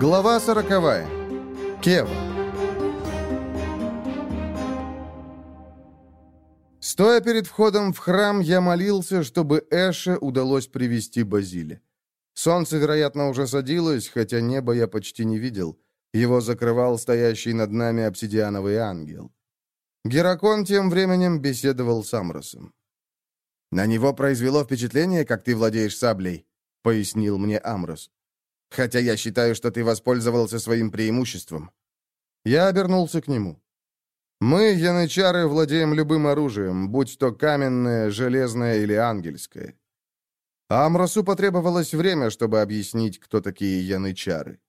Глава сороковая. Кева. Стоя перед входом в храм, я молился, чтобы Эше удалось привести Базиле. Солнце, вероятно, уже садилось, хотя небо я почти не видел. Его закрывал стоящий над нами обсидиановый ангел. Геракон тем временем беседовал с Амросом. «На него произвело впечатление, как ты владеешь саблей», — пояснил мне Амрос. «Хотя я считаю, что ты воспользовался своим преимуществом». Я обернулся к нему. «Мы, янычары, владеем любым оружием, будь то каменное, железное или ангельское». Амросу потребовалось время, чтобы объяснить, кто такие янычары.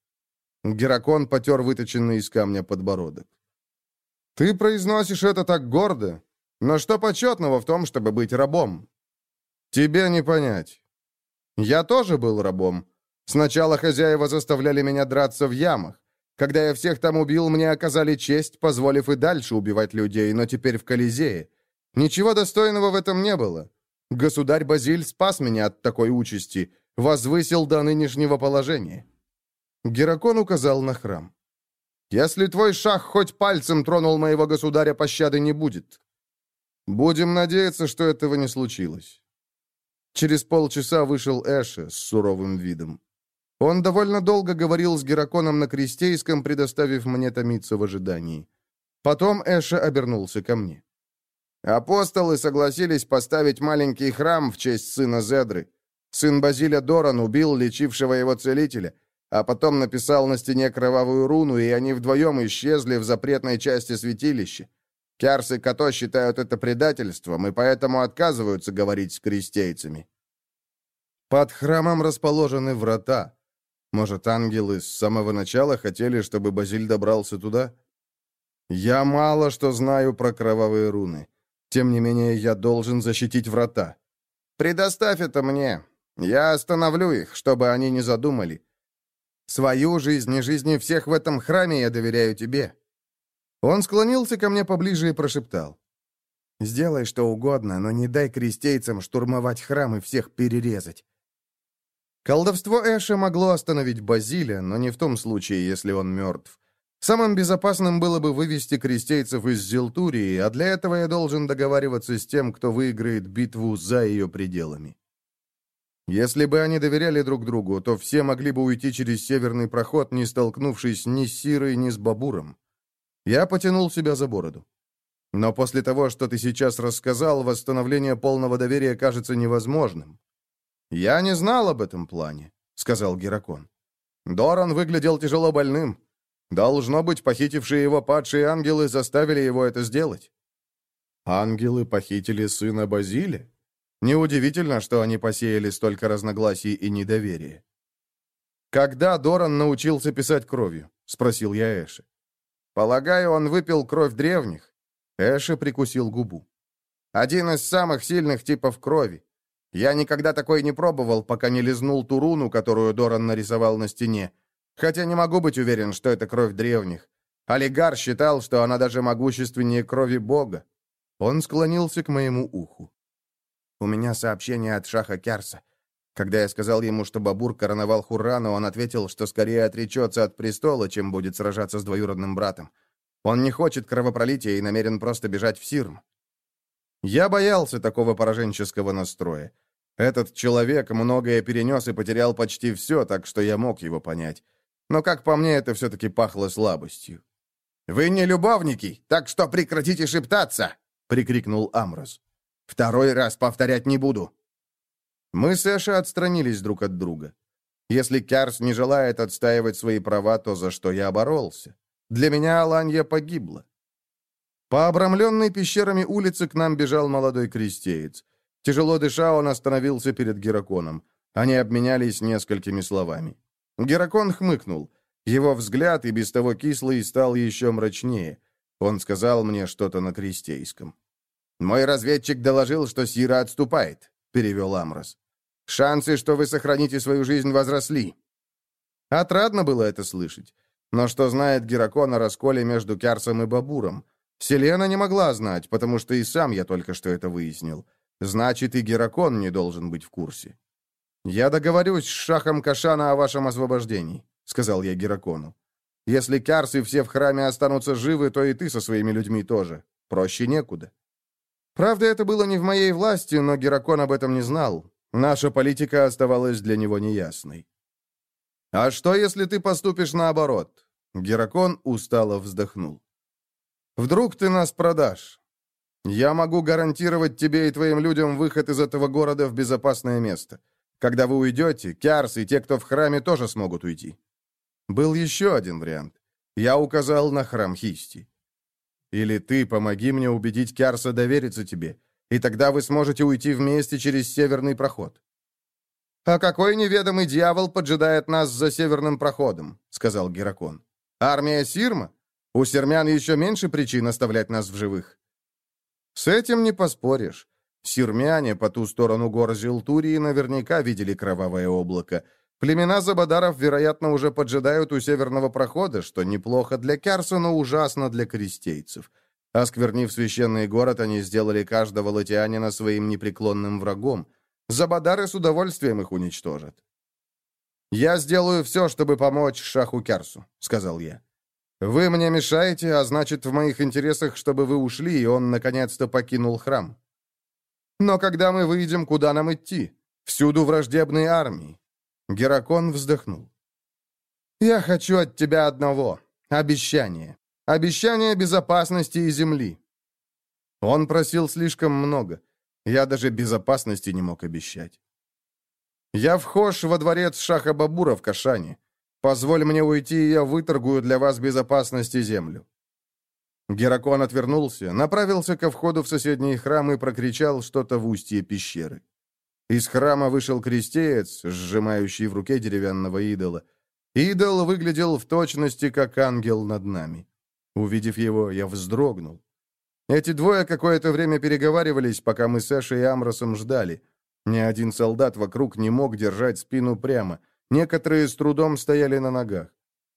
Геракон потер выточенный из камня подбородок. «Ты произносишь это так гордо, но что почетного в том, чтобы быть рабом? Тебе не понять. Я тоже был рабом. Сначала хозяева заставляли меня драться в ямах. Когда я всех там убил, мне оказали честь, позволив и дальше убивать людей, но теперь в Колизее. Ничего достойного в этом не было. Государь Базиль спас меня от такой участи, возвысил до нынешнего положения. Геракон указал на храм. «Если твой шах хоть пальцем тронул моего государя, пощады не будет. Будем надеяться, что этого не случилось». Через полчаса вышел Эше с суровым видом. Он довольно долго говорил с Гераконом на крестейском, предоставив мне томиться в ожидании. Потом Эша обернулся ко мне. Апостолы согласились поставить маленький храм в честь сына Зедры. Сын Базиля Доран убил лечившего его целителя, а потом написал на стене кровавую руну, и они вдвоем исчезли в запретной части святилища. Кярс и Като считают это предательством, и поэтому отказываются говорить с крестейцами. Под храмом расположены врата. Может, ангелы с самого начала хотели, чтобы Базиль добрался туда? Я мало что знаю про кровавые руны. Тем не менее, я должен защитить врата. Предоставь это мне. Я остановлю их, чтобы они не задумали. Свою жизнь и жизни всех в этом храме я доверяю тебе». Он склонился ко мне поближе и прошептал. «Сделай что угодно, но не дай крестейцам штурмовать храм и всех перерезать». Колдовство Эша могло остановить Базиля, но не в том случае, если он мертв. Самым безопасным было бы вывести крестейцев из Зелтурии, а для этого я должен договариваться с тем, кто выиграет битву за ее пределами. Если бы они доверяли друг другу, то все могли бы уйти через северный проход, не столкнувшись ни с Сирой, ни с Бабуром. Я потянул себя за бороду. Но после того, что ты сейчас рассказал, восстановление полного доверия кажется невозможным. «Я не знал об этом плане», — сказал Геракон. Доран выглядел тяжело больным. Должно быть, похитившие его падшие ангелы заставили его это сделать. Ангелы похитили сына Базиля? Неудивительно, что они посеяли столько разногласий и недоверия. «Когда Доран научился писать кровью?» — спросил я Эши. «Полагаю, он выпил кровь древних». Эши прикусил губу. «Один из самых сильных типов крови. Я никогда такой не пробовал, пока не лизнул ту руну, которую Доран нарисовал на стене. Хотя не могу быть уверен, что это кровь древних. Олигар считал, что она даже могущественнее крови Бога. Он склонился к моему уху. У меня сообщение от Шаха Кярса. Когда я сказал ему, что Бабур короновал Хуррану, он ответил, что скорее отречется от престола, чем будет сражаться с двоюродным братом. Он не хочет кровопролития и намерен просто бежать в Сирм. Я боялся такого пораженческого настроя. Этот человек многое перенес и потерял почти все, так что я мог его понять. Но, как по мне, это все-таки пахло слабостью. «Вы не любовники, так что прекратите шептаться!» — прикрикнул Амрос. «Второй раз повторять не буду». Мы с Эши отстранились друг от друга. Если Кярс не желает отстаивать свои права, то за что я боролся? Для меня Аланья погибла. По обрамленной пещерами улице к нам бежал молодой крестеец. Тяжело дыша, он остановился перед Гераконом. Они обменялись несколькими словами. Геракон хмыкнул. Его взгляд, и без того кислый, стал еще мрачнее. Он сказал мне что-то на крестейском. «Мой разведчик доложил, что Сира отступает», — перевел Амрос. «Шансы, что вы сохраните свою жизнь, возросли». Отрадно было это слышать. Но что знает Геракон о расколе между Кярсом и Бабуром? Селена не могла знать, потому что и сам я только что это выяснил. Значит, и Геракон не должен быть в курсе. «Я договорюсь с Шахом Кашана о вашем освобождении», — сказал я Геракону. «Если Кярс и все в храме останутся живы, то и ты со своими людьми тоже. Проще некуда». Правда, это было не в моей власти, но Геракон об этом не знал. Наша политика оставалась для него неясной. «А что, если ты поступишь наоборот?» Геракон устало вздохнул. «Вдруг ты нас продашь? Я могу гарантировать тебе и твоим людям выход из этого города в безопасное место. Когда вы уйдете, Кярс и те, кто в храме, тоже смогут уйти». Был еще один вариант. Я указал на храм Хисти. «Или ты помоги мне убедить Кярса довериться тебе, и тогда вы сможете уйти вместе через северный проход». «А какой неведомый дьявол поджидает нас за северным проходом?» — сказал Геракон. «Армия Сирма? У сермян еще меньше причин оставлять нас в живых». «С этим не поспоришь. Сирмяне по ту сторону гор Зилтурии наверняка видели кровавое облако. Племена Забадаров, вероятно, уже поджидают у северного прохода, что неплохо для Керса, но ужасно для крестейцев. Осквернив священный город, они сделали каждого латианина своим непреклонным врагом. Забадары с удовольствием их уничтожат. «Я сделаю все, чтобы помочь Шаху Керсу», — сказал я. «Вы мне мешаете, а значит, в моих интересах, чтобы вы ушли, и он наконец-то покинул храм». «Но когда мы выйдем, куда нам идти? Всюду враждебные армии». Геракон вздохнул. «Я хочу от тебя одного — обещание. Обещание безопасности и земли». Он просил слишком много. Я даже безопасности не мог обещать. «Я вхож во дворец Шаха Бабура в Кашане. Позволь мне уйти, и я выторгую для вас безопасность и землю». Геракон отвернулся, направился ко входу в соседний храм и прокричал что-то в устье пещеры. Из храма вышел крестеец, сжимающий в руке деревянного идола. Идол выглядел в точности, как ангел над нами. Увидев его, я вздрогнул. Эти двое какое-то время переговаривались, пока мы с Эшей и Амросом ждали. Ни один солдат вокруг не мог держать спину прямо. Некоторые с трудом стояли на ногах.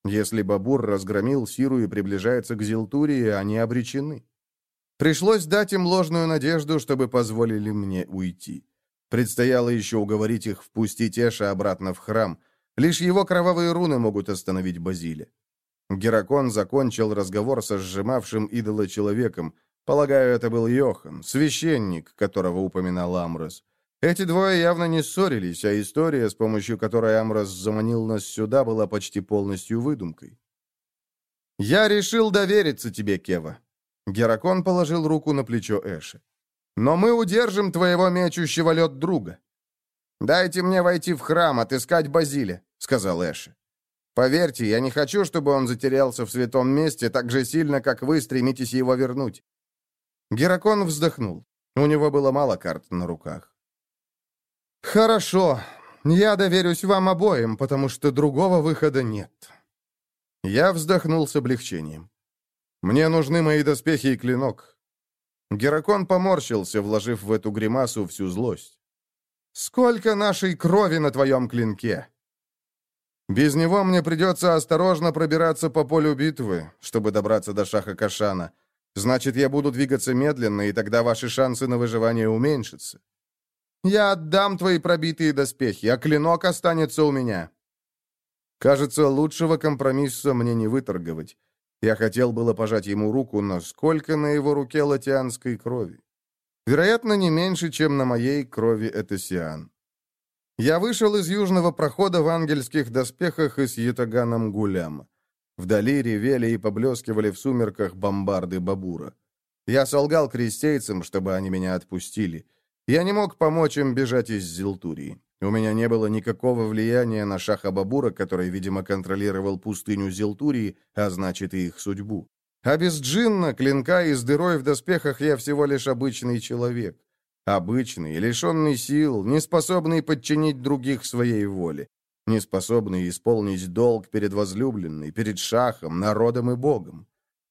Если Бабур разгромил Сиру и приближается к Зилтурии, они обречены. Пришлось дать им ложную надежду, чтобы позволили мне уйти. Предстояло еще уговорить их впустить Эша обратно в храм. Лишь его кровавые руны могут остановить Базилия. Геракон закончил разговор со сжимавшим идола человеком, Полагаю, это был Йохан, священник, которого упоминал Амрос. Эти двое явно не ссорились, а история, с помощью которой Амрос заманил нас сюда, была почти полностью выдумкой. «Я решил довериться тебе, Кева». Геракон положил руку на плечо Эши. «Но мы удержим твоего мечущего лед друга». «Дайте мне войти в храм, отыскать Базиля», — сказал Эши. «Поверьте, я не хочу, чтобы он затерялся в святом месте так же сильно, как вы стремитесь его вернуть. Геракон вздохнул. У него было мало карт на руках. «Хорошо. Я доверюсь вам обоим, потому что другого выхода нет». Я вздохнул с облегчением. «Мне нужны мои доспехи и клинок». Геракон поморщился, вложив в эту гримасу всю злость. «Сколько нашей крови на твоем клинке!» «Без него мне придется осторожно пробираться по полю битвы, чтобы добраться до Шаха Кашана, Значит, я буду двигаться медленно, и тогда ваши шансы на выживание уменьшатся. Я отдам твои пробитые доспехи, а клинок останется у меня. Кажется, лучшего компромисса мне не выторговать. Я хотел было пожать ему руку, но сколько на его руке латианской крови? Вероятно, не меньше, чем на моей крови это сиан. Я вышел из южного прохода в ангельских доспехах и с ятаганом гуляма. Вдали ревели и поблескивали в сумерках бомбарды Бабура. Я солгал крестейцам, чтобы они меня отпустили. Я не мог помочь им бежать из Зилтурии. У меня не было никакого влияния на Шаха Бабура, который, видимо, контролировал пустыню Зилтурии, а значит и их судьбу. А без джинна, клинка и с дырой в доспехах я всего лишь обычный человек. Обычный, лишенный сил, неспособный подчинить других своей воле не способный исполнить долг перед возлюбленной, перед шахом, народом и богом.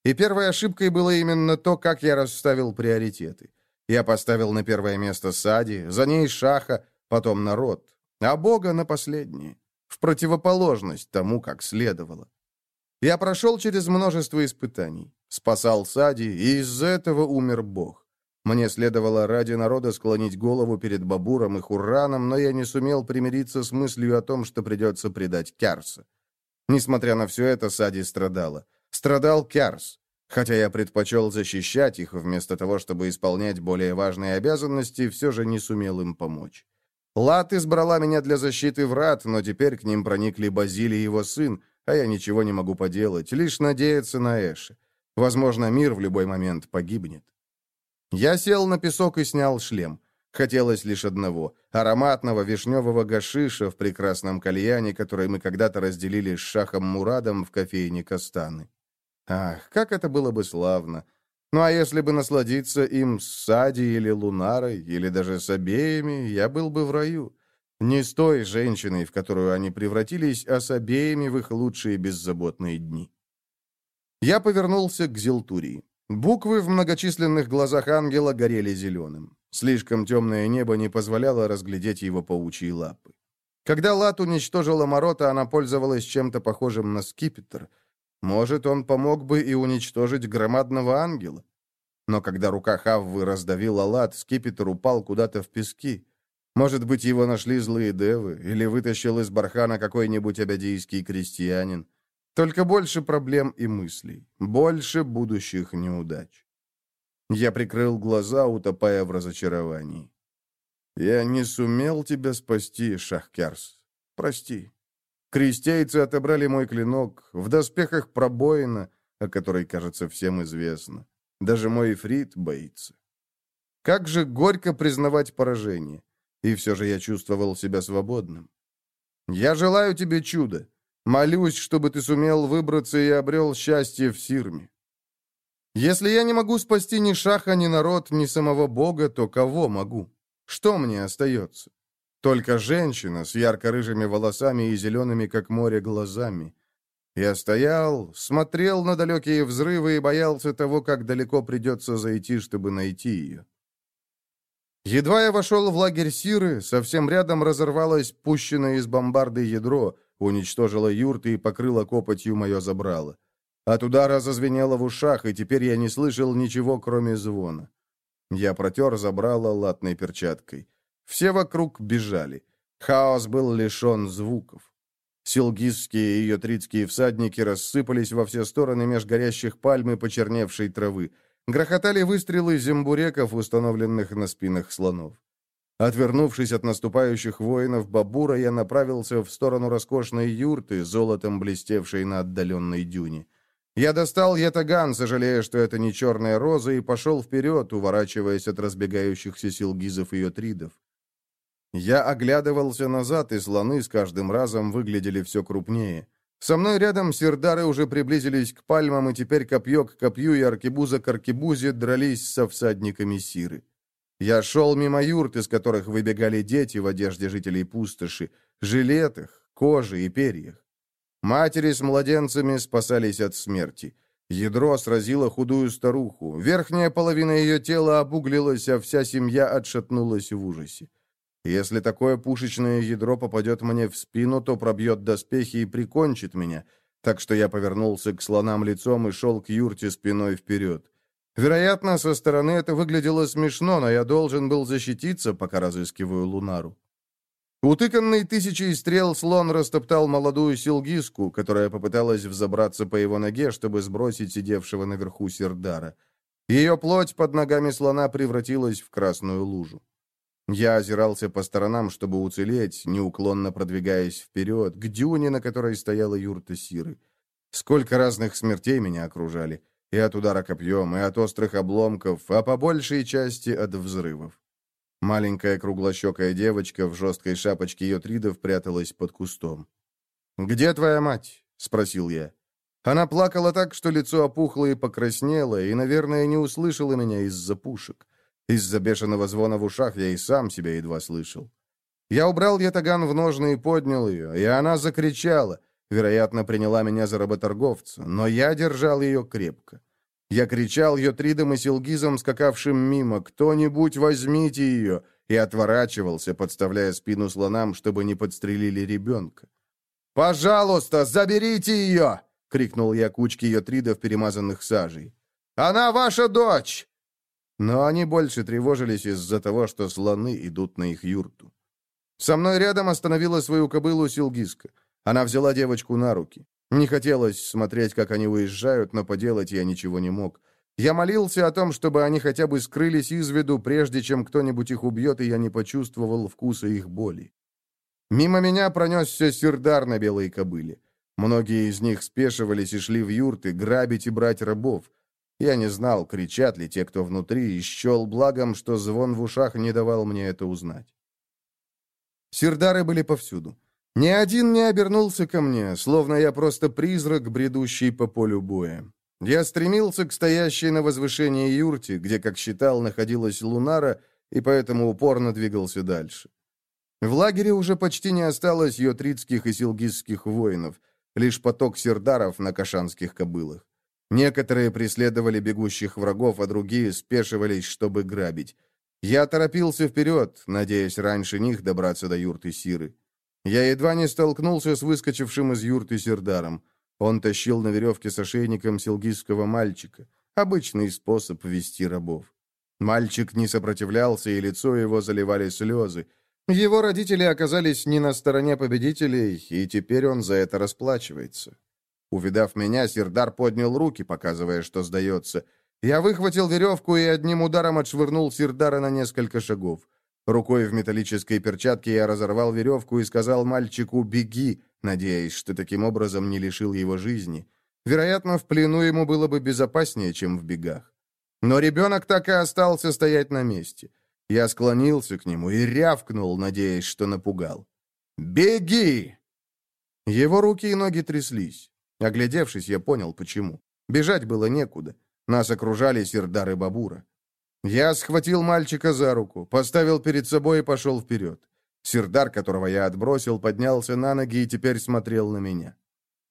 И первой ошибкой было именно то, как я расставил приоритеты. Я поставил на первое место Сади, за ней шаха, потом народ, а бога на последнее, в противоположность тому, как следовало. Я прошел через множество испытаний, спасал Сади, и из-за этого умер бог. Мне следовало ради народа склонить голову перед Бабуром и Хурраном, но я не сумел примириться с мыслью о том, что придется предать Кярса. Несмотря на все это, Сади страдала. Страдал Кярс. Хотя я предпочел защищать их, вместо того, чтобы исполнять более важные обязанности, все же не сумел им помочь. Лат избрала меня для защиты врат, но теперь к ним проникли Базили и его сын, а я ничего не могу поделать, лишь надеяться на Эши. Возможно, мир в любой момент погибнет. Я сел на песок и снял шлем. Хотелось лишь одного — ароматного вишневого гашиша в прекрасном кальяне, который мы когда-то разделили с Шахом Мурадом в кофейне Кастаны. Ах, как это было бы славно! Ну а если бы насладиться им с Сади или Лунарой, или даже с обеими, я был бы в раю. Не с той женщиной, в которую они превратились, а с обеими в их лучшие беззаботные дни. Я повернулся к Зелтурии. Буквы в многочисленных глазах ангела горели зеленым. Слишком темное небо не позволяло разглядеть его паучьи лапы. Когда Лат уничтожила Морота, она пользовалась чем-то похожим на скипетр. Может, он помог бы и уничтожить громадного ангела? Но когда рука Хаввы раздавила Лат, скипетр упал куда-то в пески. Может быть, его нашли злые девы, или вытащил из бархана какой-нибудь абядийский крестьянин. Только больше проблем и мыслей, больше будущих неудач. Я прикрыл глаза, утопая в разочаровании. «Я не сумел тебя спасти, Шахкерс. Прости. Крестейцы отобрали мой клинок, в доспехах пробоина, о которой, кажется, всем известно. Даже мой Фрид боится. Как же горько признавать поражение. И все же я чувствовал себя свободным. Я желаю тебе чуда. Молюсь, чтобы ты сумел выбраться и обрел счастье в Сирме. Если я не могу спасти ни Шаха, ни народ, ни самого Бога, то кого могу? Что мне остается? Только женщина с ярко-рыжими волосами и зелеными, как море, глазами. Я стоял, смотрел на далекие взрывы и боялся того, как далеко придется зайти, чтобы найти ее. Едва я вошел в лагерь Сиры, совсем рядом разорвалось пущенное из бомбарды ядро, уничтожило юрты и покрыло копотью мое забрало. От удара зазвенело в ушах, и теперь я не слышал ничего, кроме звона. Я протер забрало латной перчаткой. Все вокруг бежали. Хаос был лишен звуков. Силгизские и йотритские всадники рассыпались во все стороны меж горящих пальм и почерневшей травы. Грохотали выстрелы зимбуреков, установленных на спинах слонов. Отвернувшись от наступающих воинов Бабура, я направился в сторону роскошной юрты, золотом блестевшей на отдаленной дюне. Я достал ятаган, сожалея, что это не черная роза, и пошел вперед, уворачиваясь от разбегающихся силгизов и йотридов. Я оглядывался назад, и слоны с каждым разом выглядели все крупнее. Со мной рядом сердары уже приблизились к пальмам, и теперь копье к копью и аркебуза к аркебузе дрались со всадниками Сиры. Я шел мимо юрт, из которых выбегали дети в одежде жителей пустоши, жилетах, коже и перьях. Матери с младенцами спасались от смерти. Ядро сразило худую старуху. Верхняя половина ее тела обуглилась, а вся семья отшатнулась в ужасе. Если такое пушечное ядро попадет мне в спину, то пробьет доспехи и прикончит меня. Так что я повернулся к слонам лицом и шел к юрте спиной вперед. Вероятно, со стороны это выглядело смешно, но я должен был защититься, пока разыскиваю Лунару. Утыканный тысячей стрел слон растоптал молодую силгиску, которая попыталась взобраться по его ноге, чтобы сбросить сидевшего наверху Сердара. Ее плоть под ногами слона превратилась в красную лужу. Я озирался по сторонам, чтобы уцелеть, неуклонно продвигаясь вперед, к дюне, на которой стояла юрта Сиры. Сколько разных смертей меня окружали. И от удара копьем, и от острых обломков, а по большей части от взрывов. Маленькая круглощекая девочка в жесткой шапочке йотридов пряталась под кустом. «Где твоя мать?» — спросил я. Она плакала так, что лицо опухло и покраснело, и, наверное, не услышала меня из-за пушек. Из-за бешеного звона в ушах я и сам себя едва слышал. Я убрал ятаган в ножны и поднял ее, и она закричала. Вероятно, приняла меня за работорговца, но я держал ее крепко. Я кричал ее тридом и силгизом, скакавшим мимо, «Кто-нибудь возьмите ее!» и отворачивался, подставляя спину слонам, чтобы не подстрелили ребенка. «Пожалуйста, заберите ее!» — крикнул я кучке ее тридов, перемазанных сажей. «Она ваша дочь! Но они больше тревожились из-за того, что слоны идут на их юрту. Со мной рядом остановила свою кобылу Силгиска. Она взяла девочку на руки. Не хотелось смотреть, как они уезжают, но поделать я ничего не мог. Я молился о том, чтобы они хотя бы скрылись из виду, прежде чем кто-нибудь их убьет, и я не почувствовал вкуса их боли. Мимо меня пронесся сердар на белой кобыле. Многие из них спешивались и шли в юрты, грабить и брать рабов. Я не знал, кричат ли те, кто внутри, и счел благом, что звон в ушах не давал мне это узнать. Сердары были повсюду. Ни один не обернулся ко мне, словно я просто призрак, бредущий по полю боя. Я стремился к стоящей на возвышении юрте, где, как считал, находилась Лунара, и поэтому упорно двигался дальше. В лагере уже почти не осталось йотритских и силгизских воинов, лишь поток сердаров на кашанских кобылах. Некоторые преследовали бегущих врагов, а другие спешивались, чтобы грабить. Я торопился вперед, надеясь раньше них добраться до юрты Сиры. Я едва не столкнулся с выскочившим из юрты Сердаром. Он тащил на веревке с ошейником селгийского мальчика. Обычный способ вести рабов. Мальчик не сопротивлялся, и лицо его заливали слезы. Его родители оказались не на стороне победителей, и теперь он за это расплачивается. Увидав меня, Сердар поднял руки, показывая, что сдается. Я выхватил веревку и одним ударом отшвырнул Сердара на несколько шагов. Рукой в металлической перчатке я разорвал веревку и сказал мальчику «беги», надеясь, что таким образом не лишил его жизни. Вероятно, в плену ему было бы безопаснее, чем в бегах. Но ребенок так и остался стоять на месте. Я склонился к нему и рявкнул, надеясь, что напугал. «Беги!» Его руки и ноги тряслись. Оглядевшись, я понял, почему. Бежать было некуда. Нас окружали Сердар Бабура. Я схватил мальчика за руку, поставил перед собой и пошел вперед. Сердар, которого я отбросил, поднялся на ноги и теперь смотрел на меня.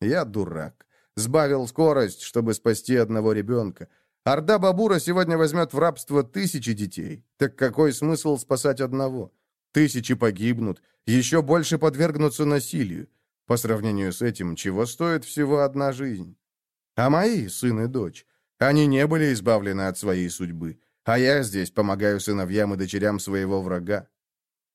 Я дурак. Сбавил скорость, чтобы спасти одного ребенка. Орда Бабура сегодня возьмет в рабство тысячи детей. Так какой смысл спасать одного? Тысячи погибнут, еще больше подвергнутся насилию. По сравнению с этим, чего стоит всего одна жизнь? А мои сын и дочь, они не были избавлены от своей судьбы, а я здесь помогаю сыновьям и дочерям своего врага.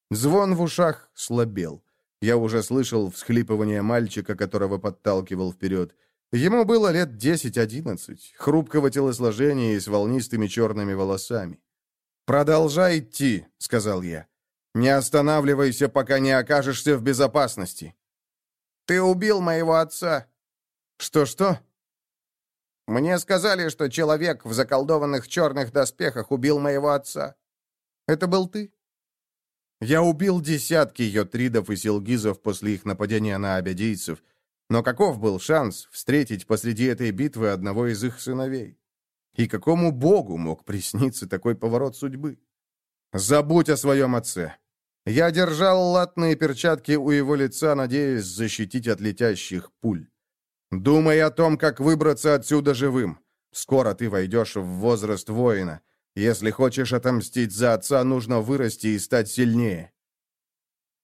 Звон в ушах слабел. Я уже слышал всхлипывание мальчика, которого подталкивал вперед. Ему было лет десять-одиннадцать, хрупкого телосложения и с волнистыми черными волосами. «Продолжай идти», — сказал я. «Не останавливайся, пока не окажешься в безопасности». «Ты убил моего отца». «Что-что?» «Мне сказали, что человек в заколдованных черных доспехах убил моего отца». «Это был ты?» «Я убил десятки йотридов и силгизов после их нападения на абядийцев» Но каков был шанс встретить посреди этой битвы одного из их сыновей? И какому богу мог присниться такой поворот судьбы? Забудь о своем отце. Я держал латные перчатки у его лица, надеясь защитить от летящих пуль. Думай о том, как выбраться отсюда живым. Скоро ты войдешь в возраст воина. Если хочешь отомстить за отца, нужно вырасти и стать сильнее.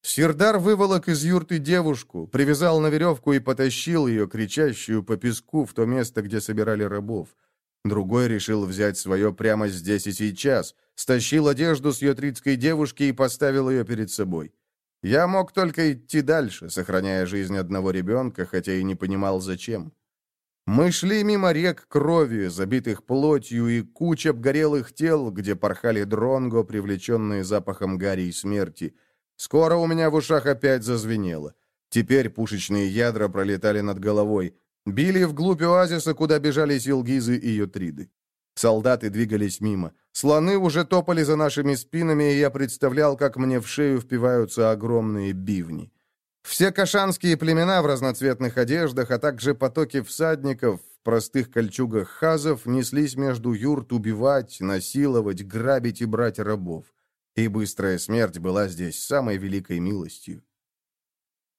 Сирдар выволок из юрты девушку, привязал на веревку и потащил ее, кричащую по песку, в то место, где собирали рабов. Другой решил взять свое прямо здесь и сейчас, стащил одежду с йотритской девушки и поставил ее перед собой. Я мог только идти дальше, сохраняя жизнь одного ребенка, хотя и не понимал, зачем. Мы шли мимо рек крови, забитых плотью, и куч обгорелых тел, где порхали дронго, привлеченные запахом гари и смерти — Скоро у меня в ушах опять зазвенело. Теперь пушечные ядра пролетали над головой. Били вглубь оазиса, куда бежали силгизы и ютриды. Солдаты двигались мимо. Слоны уже топали за нашими спинами, и я представлял, как мне в шею впиваются огромные бивни. Все кашанские племена в разноцветных одеждах, а также потоки всадников в простых кольчугах хазов неслись между юрт убивать, насиловать, грабить и брать рабов и быстрая смерть была здесь самой великой милостью.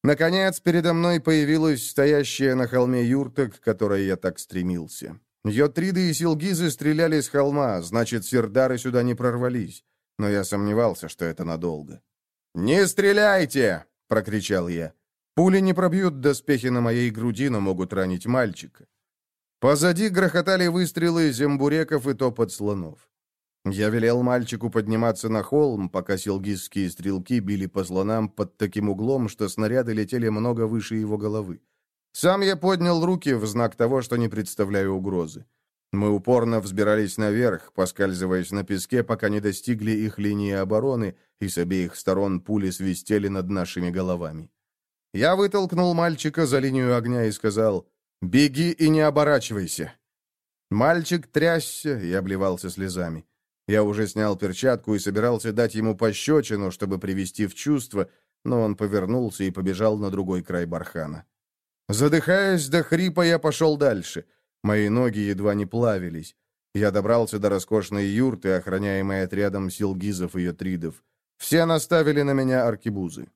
Наконец, передо мной появилась стоящая на холме юрта, к которой я так стремился. Йотриды и Силгизы стреляли с холма, значит, сердары сюда не прорвались. Но я сомневался, что это надолго. «Не стреляйте!» — прокричал я. «Пули не пробьют доспехи на моей груди, но могут ранить мальчика». Позади грохотали выстрелы зембуреков и топот слонов. Я велел мальчику подниматься на холм, пока силгизские стрелки били по слонам под таким углом, что снаряды летели много выше его головы. Сам я поднял руки в знак того, что не представляю угрозы. Мы упорно взбирались наверх, поскальзываясь на песке, пока не достигли их линии обороны, и с обеих сторон пули свистели над нашими головами. Я вытолкнул мальчика за линию огня и сказал «Беги и не оборачивайся». Мальчик трясся и обливался слезами. Я уже снял перчатку и собирался дать ему пощечину, чтобы привести в чувство, но он повернулся и побежал на другой край бархана. Задыхаясь до хрипа, я пошел дальше. Мои ноги едва не плавились. Я добрался до роскошной юрты, охраняемой отрядом силгизов и йотридов. Все наставили на меня аркебузы.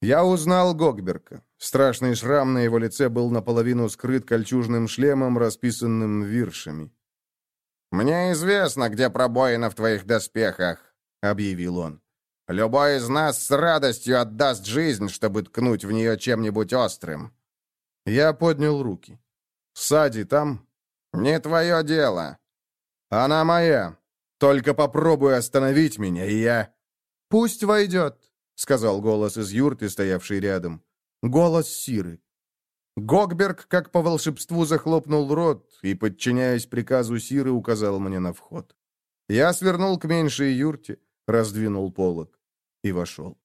Я узнал Гогберка. Страшный шрам на его лице был наполовину скрыт кольчужным шлемом, расписанным виршами. «Мне известно, где пробоина в твоих доспехах», — объявил он. «Любой из нас с радостью отдаст жизнь, чтобы ткнуть в нее чем-нибудь острым». Я поднял руки. «Сади там?» «Не твое дело». «Она моя. Только попробуй остановить меня, и я...» «Пусть войдет», — сказал голос из юрты, стоявший рядом. Голос Сиры. Гогберг, как по волшебству, захлопнул рот и, подчиняясь приказу Сиры, указал мне на вход. Я свернул к меньшей юрте, раздвинул полог и вошел.